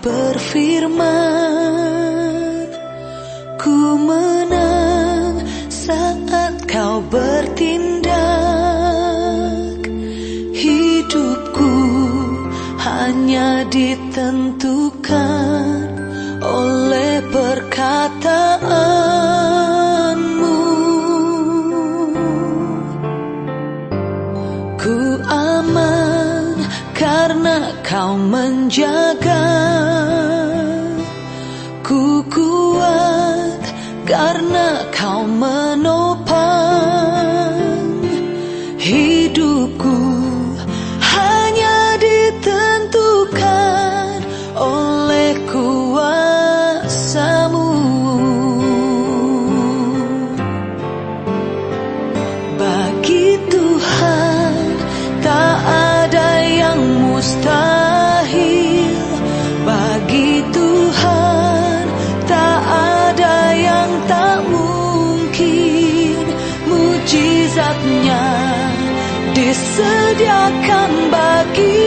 berfirman Ku menang saat kau bertindak. Hidupku hanya ditentukan oleh perkataanmu. Ku aman karena kau menjaga karena disediakan bagi